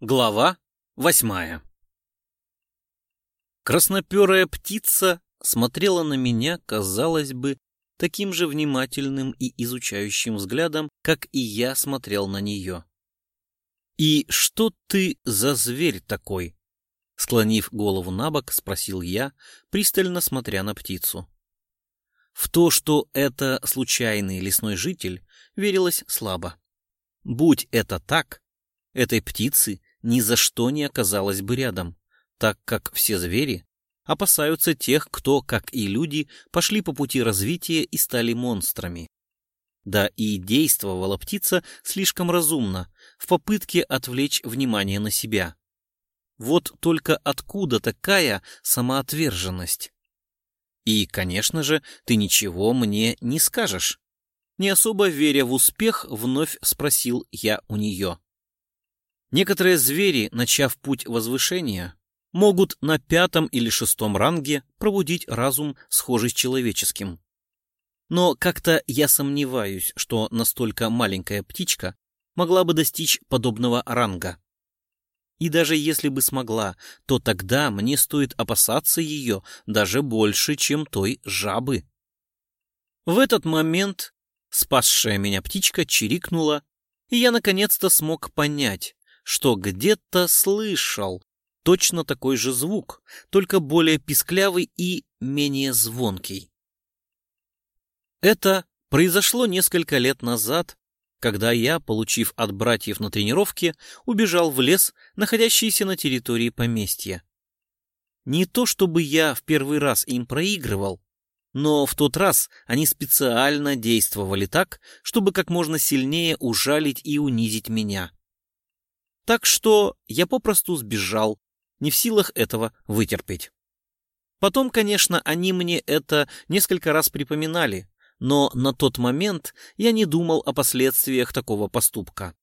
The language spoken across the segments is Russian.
Глава восьмая Красноперая птица смотрела на меня, казалось бы, таким же внимательным и изучающим взглядом, как и я смотрел на нее. «И что ты за зверь такой?» Склонив голову на бок, спросил я, пристально смотря на птицу. В то, что это случайный лесной житель, верилось слабо. Будь это так, этой птицы ни за что не оказалась бы рядом, так как все звери опасаются тех, кто, как и люди, пошли по пути развития и стали монстрами. Да и действовала птица слишком разумно, в попытке отвлечь внимание на себя. Вот только откуда такая самоотверженность? И, конечно же, ты ничего мне не скажешь. Не особо веря в успех, вновь спросил я у нее. Некоторые звери, начав путь возвышения, могут на пятом или шестом ранге пробудить разум, схожий с человеческим. Но как-то я сомневаюсь, что настолько маленькая птичка могла бы достичь подобного ранга. И даже если бы смогла, то тогда мне стоит опасаться ее даже больше, чем той жабы. В этот момент спасшая меня птичка чирикнула, и я наконец-то смог понять, что где-то слышал точно такой же звук, только более писклявый и менее звонкий. Это произошло несколько лет назад, когда я, получив от братьев на тренировке, убежал в лес, находящийся на территории поместья. Не то чтобы я в первый раз им проигрывал, но в тот раз они специально действовали так, чтобы как можно сильнее ужалить и унизить меня. Так что я попросту сбежал, не в силах этого вытерпеть. Потом, конечно, они мне это несколько раз припоминали, но на тот момент я не думал о последствиях такого поступка.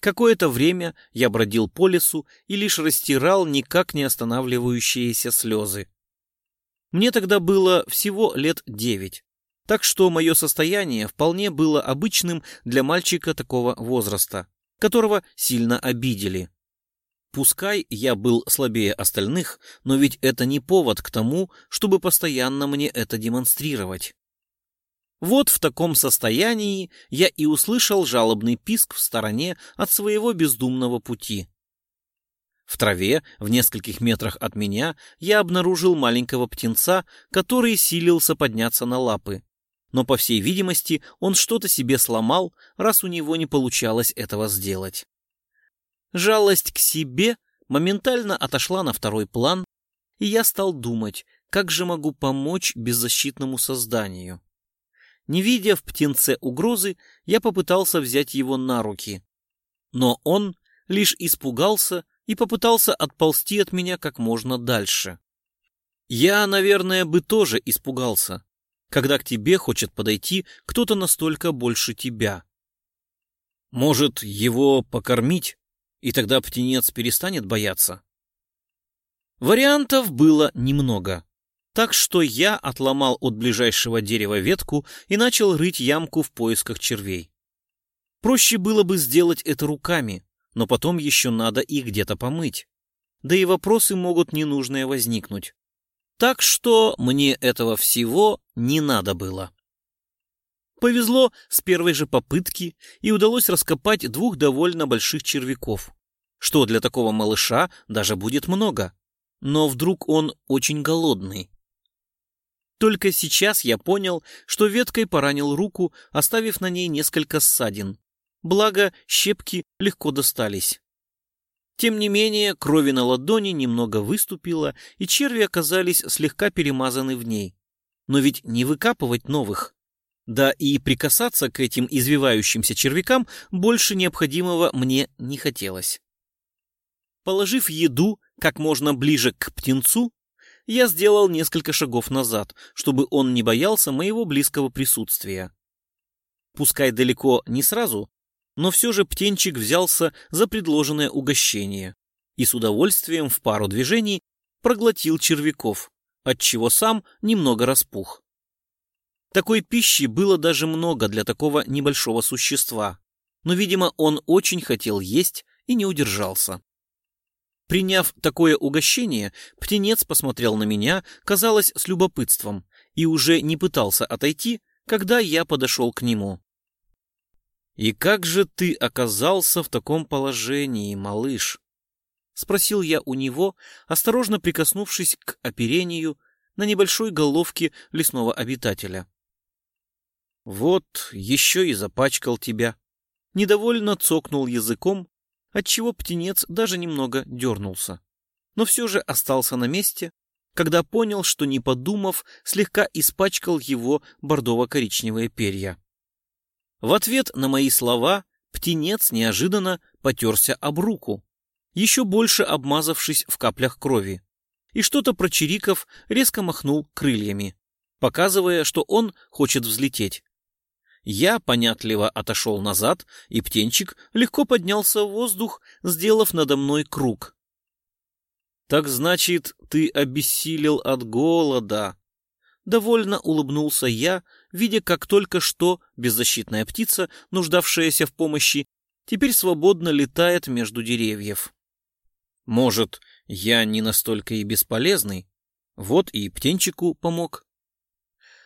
Какое-то время я бродил по лесу и лишь растирал никак не останавливающиеся слезы. Мне тогда было всего лет девять, так что мое состояние вполне было обычным для мальчика такого возраста которого сильно обидели. Пускай я был слабее остальных, но ведь это не повод к тому, чтобы постоянно мне это демонстрировать. Вот в таком состоянии я и услышал жалобный писк в стороне от своего бездумного пути. В траве, в нескольких метрах от меня, я обнаружил маленького птенца, который силился подняться на лапы но, по всей видимости, он что-то себе сломал, раз у него не получалось этого сделать. Жалость к себе моментально отошла на второй план, и я стал думать, как же могу помочь беззащитному созданию. Не видя в птенце угрозы, я попытался взять его на руки. Но он лишь испугался и попытался отползти от меня как можно дальше. Я, наверное, бы тоже испугался, когда к тебе хочет подойти кто-то настолько больше тебя. Может, его покормить, и тогда птенец перестанет бояться? Вариантов было немного. Так что я отломал от ближайшего дерева ветку и начал рыть ямку в поисках червей. Проще было бы сделать это руками, но потом еще надо их где-то помыть. Да и вопросы могут ненужные возникнуть. Так что мне этого всего не надо было. Повезло с первой же попытки, и удалось раскопать двух довольно больших червяков, что для такого малыша даже будет много. Но вдруг он очень голодный. Только сейчас я понял, что веткой поранил руку, оставив на ней несколько ссадин. Благо, щепки легко достались. Тем не менее, крови на ладони немного выступило, и черви оказались слегка перемазаны в ней. Но ведь не выкапывать новых. Да и прикасаться к этим извивающимся червякам больше необходимого мне не хотелось. Положив еду как можно ближе к птенцу, я сделал несколько шагов назад, чтобы он не боялся моего близкого присутствия. Пускай далеко не сразу, но все же птенчик взялся за предложенное угощение и с удовольствием в пару движений проглотил червяков, отчего сам немного распух. Такой пищи было даже много для такого небольшого существа, но, видимо, он очень хотел есть и не удержался. Приняв такое угощение, птенец посмотрел на меня, казалось, с любопытством, и уже не пытался отойти, когда я подошел к нему. «И как же ты оказался в таком положении, малыш?» — спросил я у него, осторожно прикоснувшись к оперению на небольшой головке лесного обитателя. «Вот, еще и запачкал тебя». Недовольно цокнул языком, отчего птенец даже немного дернулся. Но все же остался на месте, когда понял, что, не подумав, слегка испачкал его бордово-коричневые перья. В ответ на мои слова птенец неожиданно потерся об руку, еще больше обмазавшись в каплях крови, и что-то прочириков резко махнул крыльями, показывая, что он хочет взлететь. Я понятливо отошел назад, и птенчик легко поднялся в воздух, сделав надо мной круг. «Так значит, ты обессилел от голода?» Довольно улыбнулся я, видя, как только что беззащитная птица, нуждавшаяся в помощи, теперь свободно летает между деревьев. Может, я не настолько и бесполезный? Вот и птенчику помог.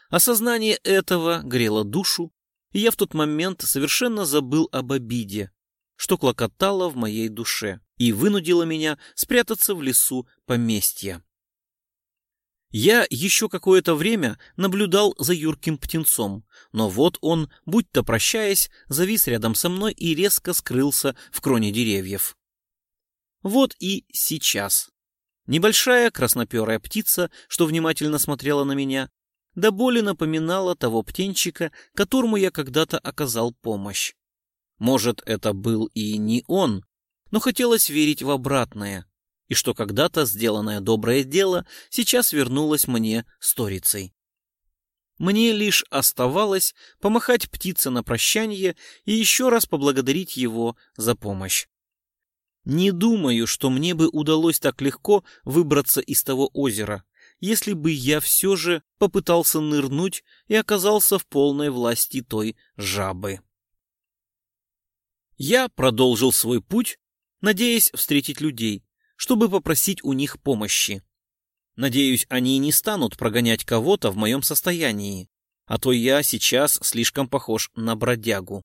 Осознание этого грело душу, и я в тот момент совершенно забыл об обиде, что клокотало в моей душе и вынудило меня спрятаться в лесу поместья. Я еще какое-то время наблюдал за юрким птенцом, но вот он, будь-то прощаясь, завис рядом со мной и резко скрылся в кроне деревьев. Вот и сейчас. Небольшая красноперая птица, что внимательно смотрела на меня, до боли напоминала того птенчика, которому я когда-то оказал помощь. Может, это был и не он, но хотелось верить в обратное, и что когда-то сделанное доброе дело сейчас вернулось мне сторицей. Мне лишь оставалось помахать птице на прощание и еще раз поблагодарить его за помощь. Не думаю, что мне бы удалось так легко выбраться из того озера, если бы я все же попытался нырнуть и оказался в полной власти той жабы. Я продолжил свой путь, надеясь встретить людей, чтобы попросить у них помощи. Надеюсь, они не станут прогонять кого-то в моем состоянии, а то я сейчас слишком похож на бродягу.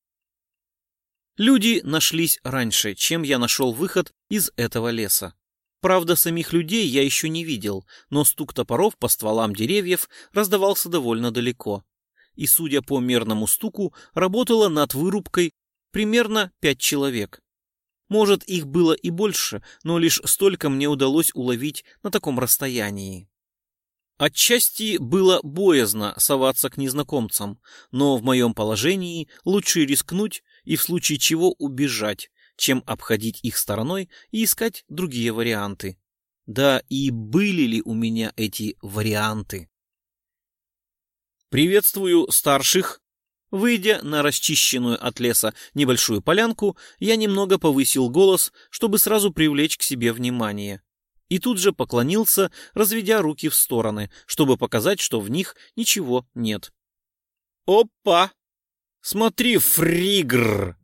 Люди нашлись раньше, чем я нашел выход из этого леса. Правда, самих людей я еще не видел, но стук топоров по стволам деревьев раздавался довольно далеко. И, судя по мерному стуку, работало над вырубкой примерно пять человек. Может, их было и больше, но лишь столько мне удалось уловить на таком расстоянии. Отчасти было боязно соваться к незнакомцам, но в моем положении лучше рискнуть и в случае чего убежать, чем обходить их стороной и искать другие варианты. Да и были ли у меня эти варианты? «Приветствую старших!» Выйдя на расчищенную от леса небольшую полянку, я немного повысил голос, чтобы сразу привлечь к себе внимание. И тут же поклонился, разведя руки в стороны, чтобы показать, что в них ничего нет. «Опа! Смотри, фригр!»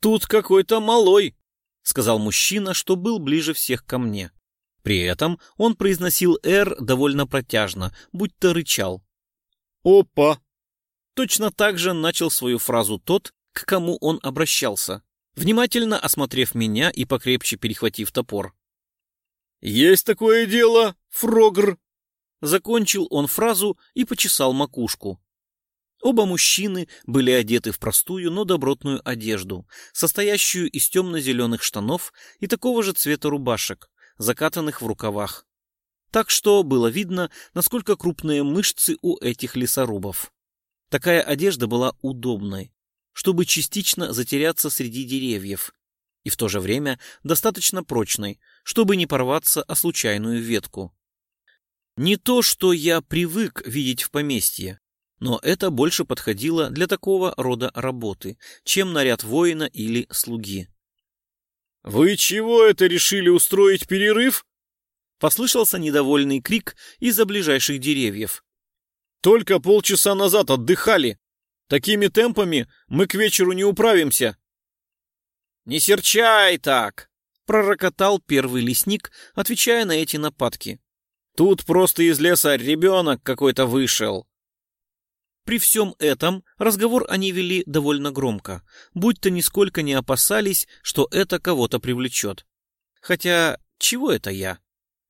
«Тут какой-то малой», — сказал мужчина, что был ближе всех ко мне. При этом он произносил «Р» довольно протяжно, будто рычал. «Опа!» Точно так же начал свою фразу тот, к кому он обращался, внимательно осмотрев меня и покрепче перехватив топор. «Есть такое дело, Фрогр!» Закончил он фразу и почесал макушку. Оба мужчины были одеты в простую, но добротную одежду, состоящую из темно-зеленых штанов и такого же цвета рубашек, закатанных в рукавах. Так что было видно, насколько крупные мышцы у этих лесорубов. Такая одежда была удобной, чтобы частично затеряться среди деревьев, и в то же время достаточно прочной, чтобы не порваться о случайную ветку. Не то, что я привык видеть в поместье, но это больше подходило для такого рода работы, чем наряд воина или слуги. «Вы чего это решили устроить перерыв?» Послышался недовольный крик из-за ближайших деревьев. «Только полчаса назад отдыхали. Такими темпами мы к вечеру не управимся». «Не серчай так!» Пророкотал первый лесник, отвечая на эти нападки. Тут просто из леса ребенок какой-то вышел. При всем этом разговор они вели довольно громко, будь-то нисколько не опасались, что это кого-то привлечет. Хотя, чего это я?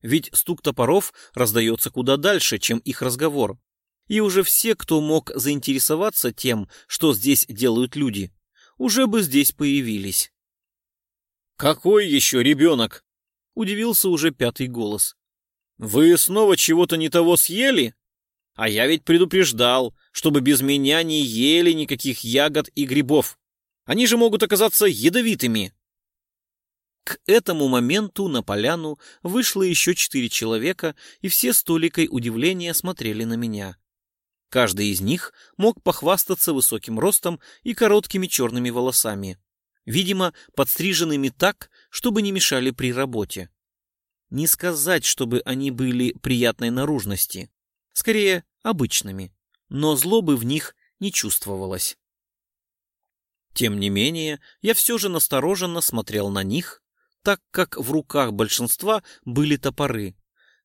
Ведь стук топоров раздается куда дальше, чем их разговор. И уже все, кто мог заинтересоваться тем, что здесь делают люди, уже бы здесь появились. «Какой еще ребенок?» — удивился уже пятый голос. «Вы снова чего-то не того съели? А я ведь предупреждал, чтобы без меня не ели никаких ягод и грибов. Они же могут оказаться ядовитыми». К этому моменту на поляну вышло еще четыре человека, и все с толикой удивления смотрели на меня. Каждый из них мог похвастаться высоким ростом и короткими черными волосами, видимо, подстриженными так, чтобы не мешали при работе. Не сказать, чтобы они были приятной наружности, скорее обычными, но злобы в них не чувствовалось. Тем не менее, я все же настороженно смотрел на них, так как в руках большинства были топоры,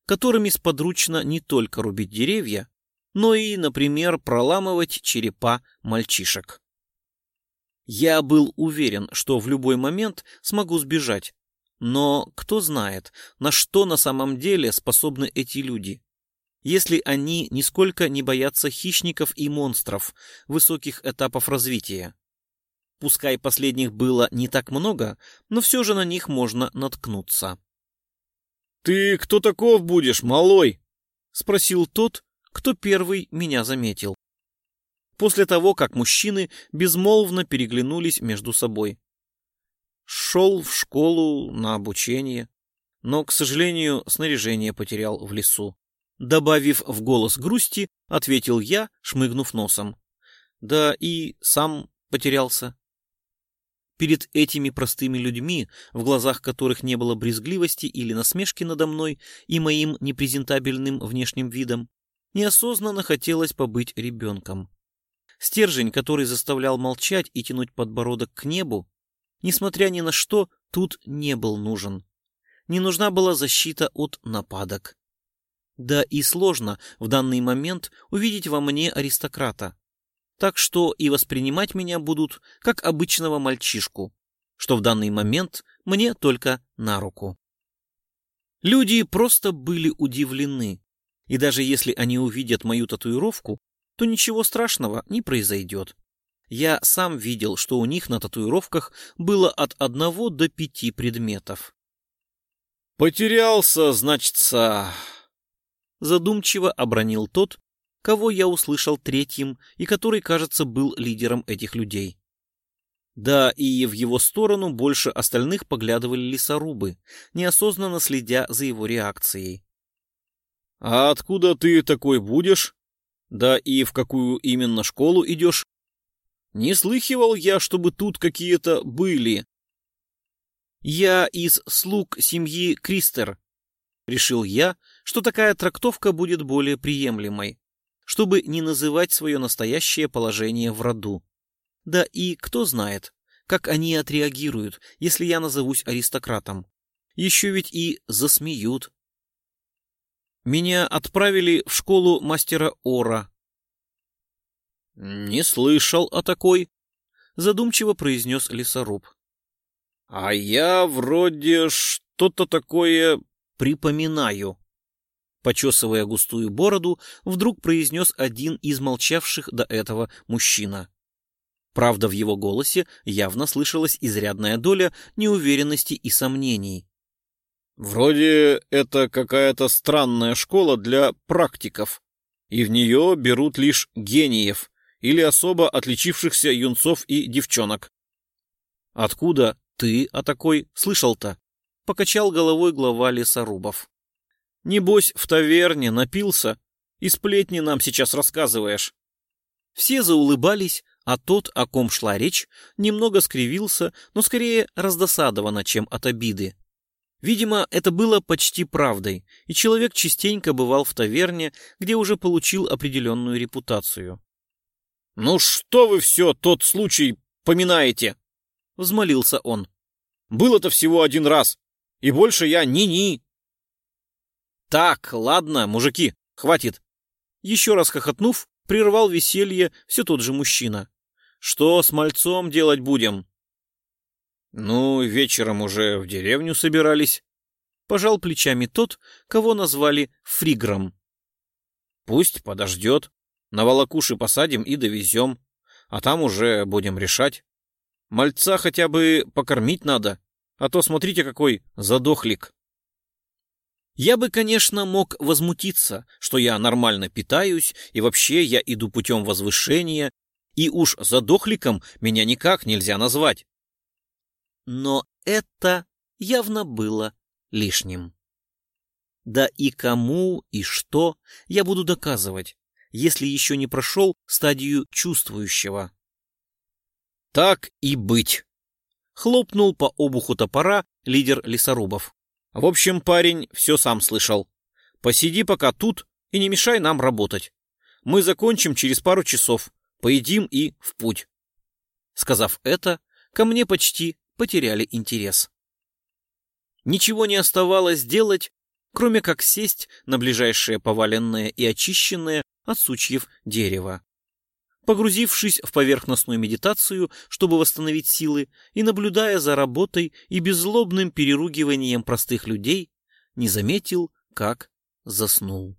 которыми сподручно не только рубить деревья, но и, например, проламывать черепа мальчишек. Я был уверен, что в любой момент смогу сбежать, но кто знает, на что на самом деле способны эти люди, если они нисколько не боятся хищников и монстров высоких этапов развития. Пускай последних было не так много, но все же на них можно наткнуться. «Ты кто таков будешь, малой?» — спросил тот, кто первый меня заметил. После того, как мужчины безмолвно переглянулись между собой. Шел в школу на обучение, но, к сожалению, снаряжение потерял в лесу. Добавив в голос грусти, ответил я, шмыгнув носом. Да и сам потерялся. Перед этими простыми людьми, в глазах которых не было брезгливости или насмешки надо мной и моим непрезентабельным внешним видом, неосознанно хотелось побыть ребенком. Стержень, который заставлял молчать и тянуть подбородок к небу, несмотря ни на что, тут не был нужен. Не нужна была защита от нападок. Да и сложно в данный момент увидеть во мне аристократа, так что и воспринимать меня будут как обычного мальчишку, что в данный момент мне только на руку. Люди просто были удивлены, и даже если они увидят мою татуировку, то ничего страшного не произойдет. Я сам видел, что у них на татуировках было от одного до пяти предметов. «Потерялся, значится...» Задумчиво обронил тот, кого я услышал третьим и который, кажется, был лидером этих людей. Да, и в его сторону больше остальных поглядывали лесорубы, неосознанно следя за его реакцией. «А откуда ты такой будешь? Да и в какую именно школу идешь? Не слыхивал я, чтобы тут какие-то были». «Я из слуг семьи Кристер», — решил я, что такая трактовка будет более приемлемой чтобы не называть свое настоящее положение в роду. Да и кто знает, как они отреагируют, если я назовусь аристократом. Еще ведь и засмеют. Меня отправили в школу мастера Ора. «Не слышал о такой», — задумчиво произнес лесоруб. «А я вроде что-то такое припоминаю», почесывая густую бороду, вдруг произнес один из молчавших до этого мужчина. Правда, в его голосе явно слышалась изрядная доля неуверенности и сомнений. «Вроде это какая-то странная школа для практиков, и в нее берут лишь гениев или особо отличившихся юнцов и девчонок». «Откуда ты о такой слышал-то?» — покачал головой глава лесорубов. Небось, в таверне напился и сплетни нам сейчас рассказываешь. Все заулыбались, а тот, о ком шла речь, немного скривился, но скорее раздосадованно, чем от обиды. Видимо, это было почти правдой, и человек частенько бывал в таверне, где уже получил определенную репутацию. «Ну что вы все тот случай поминаете?» — взмолился он. Было-то всего один раз. И больше я ни-ни. Так, ладно, мужики, хватит. Еще раз хохотнув, прервал веселье все тот же мужчина. Что с мальцом делать будем? Ну, вечером уже в деревню собирались. Пожал плечами тот, кого назвали Фригром. Пусть подождет. На волокуши посадим и довезем. А там уже будем решать. Мальца хотя бы покормить надо, а то смотрите, какой задохлик. Я бы, конечно, мог возмутиться, что я нормально питаюсь, и вообще я иду путем возвышения, и уж задохликом меня никак нельзя назвать. Но это явно было лишним. Да и кому и что я буду доказывать, если еще не прошел стадию чувствующего. Так и быть. Хлопнул по обуху топора лидер лесорубов. В общем, парень все сам слышал. Посиди пока тут и не мешай нам работать. Мы закончим через пару часов, поедим и в путь. Сказав это, ко мне почти потеряли интерес. Ничего не оставалось делать, кроме как сесть на ближайшее поваленное и очищенное от сучьев дерево. Погрузившись в поверхностную медитацию, чтобы восстановить силы, и наблюдая за работой и беззлобным переругиванием простых людей, не заметил, как заснул.